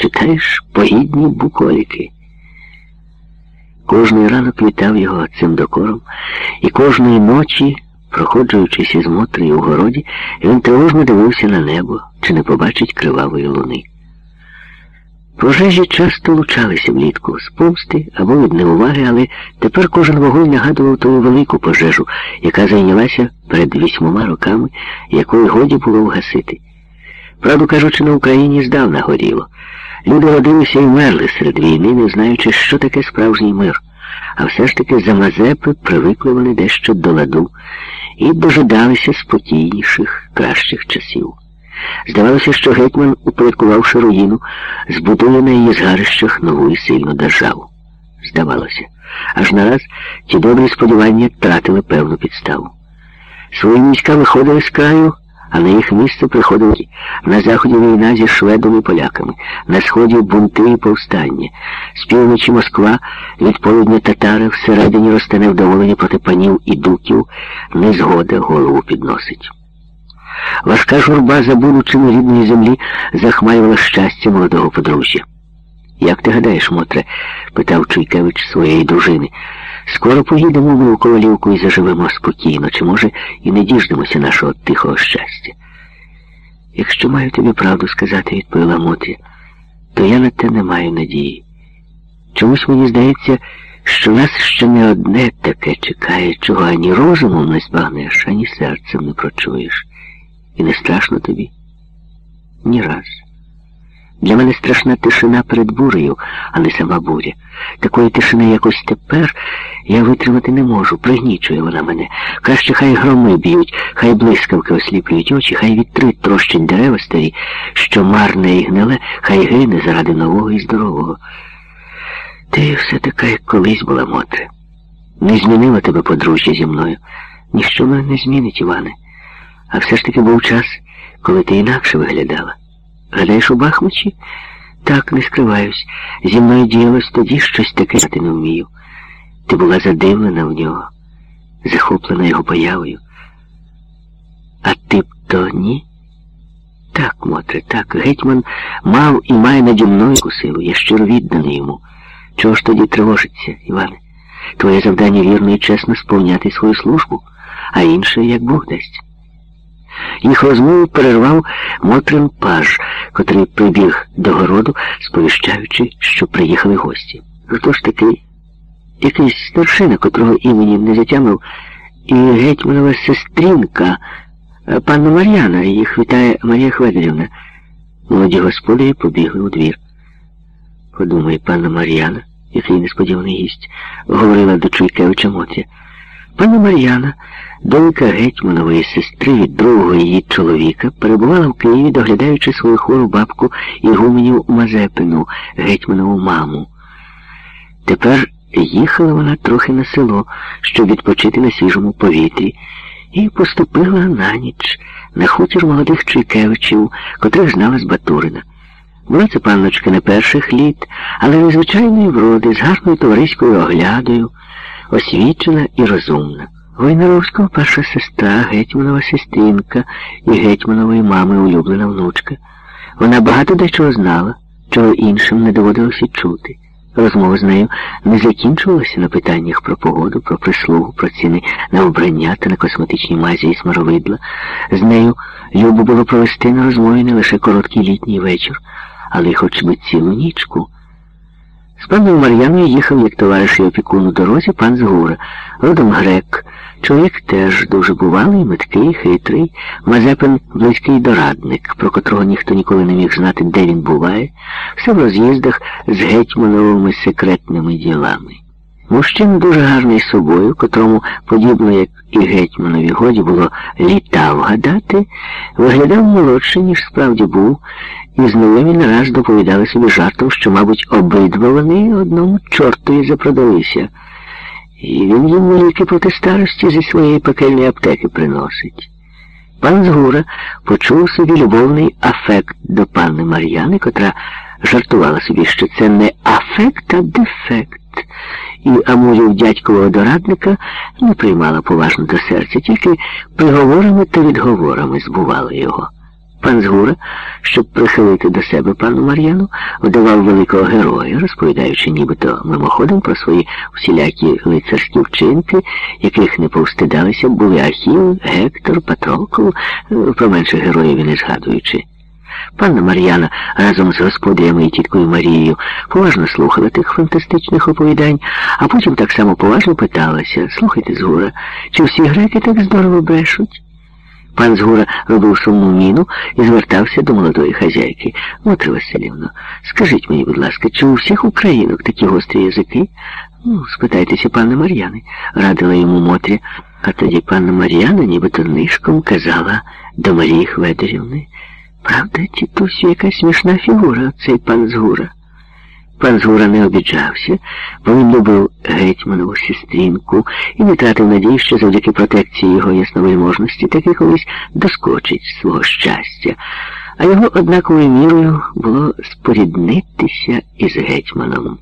читаєш погідні буколіки. Кожний ранок вітав його цим докором, і кожної ночі, проходжуючись із Мотри у городі, він тривожно дивився на небо, чи не побачить кривавої луни. Пожежі часто лучалися влітку з помсти або від неуваги, але тепер кожен вогонь нагадував ту велику пожежу, яка зайнялася перед вісьмома роками, якої годі було вгасити. Правду кажучи, на Україні здавна горіло. Люди родилися і мерли серед війни, не знаючи, що таке справжній мир. А все ж таки за Мазепи привикли вони дещо до ладу і дожидалися спокійніших, кращих часів. Здавалося, що гетьман, упорядкувавши руїну, збудує на її згарищах нову і сильну державу. Здавалося, аж нараз ті добрі сподівання тратили певну підставу. Свої війська виходили з краю, а на їх місце приходили на заході війна зі шведами і поляками, на сході бунти і повстання, з півночі Москва від полудня татари всередині росте невдоволення проти панів і дуків, незгода голову підносить. Важка журба забудучими рідної землі захмалювала щастя молодого подружжя. Як ти гадаєш, Мотре? питав Чуйкевич своєї дружини. Скоро поїдемо ми у Ковалівку і заживемо спокійно, чи, може, і не діждемося нашого тихого щастя. Якщо маю тобі правду сказати, відповіла Мотря, то я на те не маю надії. Чомусь мені здається, що нас ще не одне таке чекає, чого ані розумом не збагнеш, ані серцем не прочуєш. І не страшно тобі? Ні раз. Для мене страшна тишина перед бурею, а не сама буря. Такої тишини якось тепер я витримати не можу, пригнічує вона мене. Краще хай громи б'ють, хай блискавки осліплюють очі, хай вітри трощать дерева старі, що марне і гниле, хай гине заради нового і здорового. Ти все така, як колись була, Мотре. Не змінила тебе подружжя зі мною. Ніщо мене не змінить, Іване. А все ж таки був час, коли ти інакше виглядала. Гадаєш у Бахмачі? Так, не скриваюсь. Зі мною діялось тоді щось таке, що ти не вмію. Ти була задивлена в нього, захоплена його появою. А ти б то ні? Так, Мотре, так. Гетьман мав і має наді мною силу. Я щиро відданий йому. Чого ж тоді тривожиться, Іване? Твоє завдання вірно і чесно сповняти свою службу, а інше, як Бог дасть. Їх розмову перервав Мотрин паж, котрий прибіг до городу, сповіщаючи, що приїхали гості. Хто ж такий? Якийсь старшина, котрого імені не затямив, і гетьманова сестрінка, панна Мар'яна, їх вітає Марія Хведерівна. Молоді господарі побігли у двір. Подумай, панна Мар'яна, який несподіваний гість, говорила до Чуйкевича Мотря. Пані Мар'яна, донька гетьманової сестри від другого її чоловіка, перебувала в Києві, доглядаючи свою хвору бабку Ігуменів Мазепину, гетьманову маму. Тепер їхала вона трохи на село, щоб відпочити на свіжому повітрі, і поступила на ніч на хутір молодих Чуйкевичів, котрих знала з Батурина. Була це панночка не перших літ, але незвичайної вроди, з гарною товариською оглядою освічена і розумна. Войнаровського перша сестра, гетьманова сестринка і гетьманової мами улюблена внучка. Вона багато дечого знала, чого іншим не доводилося чути. Розмова з нею не закінчувалася на питаннях про погоду, про прислугу, про ціни на обрання та на косметичні мазі і смаровидла. З нею любо було провести на розмові не лише короткий літній вечір, але й хоч би цілу нічку. З паною Мар'яною їхав як товариш і опікун у дорозі пан Згура, родом грек. Чоловік теж дуже бувалий, меткий, хитрий, Мазепин близький дорадник, про котрого ніхто ніколи не міг знати, де він буває, все в роз'їздах з гетьмановими секретними ділами. Мужчина дуже гарний собою, котрому, подібно як і гетьманові годі було літа вгадати, виглядав молодше, ніж справді був, і знайомі нараз доповідали собі жартом, що, мабуть, обидва вони одному чортові запродалися. І він їм ліки проти старості зі своєї пекельної аптеки приносить. Пан Згура почув собі любовний афект до панни Мар'яни, котра жартувала собі, що це не афект, а дефект. І Амурів дядькового дорадника не приймала поважно до серця, тільки приговорами та відговорами збувала його. Пан Згура, щоб прихилити до себе пану Мар'яну, вдавав великого героя, розповідаючи нібито мимоходом про свої всілякі лицарські вчинки, яких не повстидалися були Ахіл, Гектор, Патрокол, е, про менших героїв і не згадуючи. Панна Мар'яна разом з господарями і тіткою Марією поважно слухала тих фантастичних оповідань, а потім так само поважно питалася, слухайте, Згура, чи всі греки так здорово брешуть? Пан Згура робив сумну міну і звертався до молодої хазяйки. Мотри Васильівно, скажіть мені, будь ласка, чи у всіх українок такі гострі язики? Ну, спитайтеся пана Мар'яни, радила йому Мотря. А тоді панна Мар'яна нібито нишком казала до Марії Хведерівни. Правда, тітусю, яка смішна фігура, цей пан Згура. Пан Згура не обіджався, бо він любив гетьманову сестрінку і не тратив надії, що завдяки протекції його ясновельможності таки колись доскочить свого щастя, а його однаковою мірою було споріднитися із гетьманом.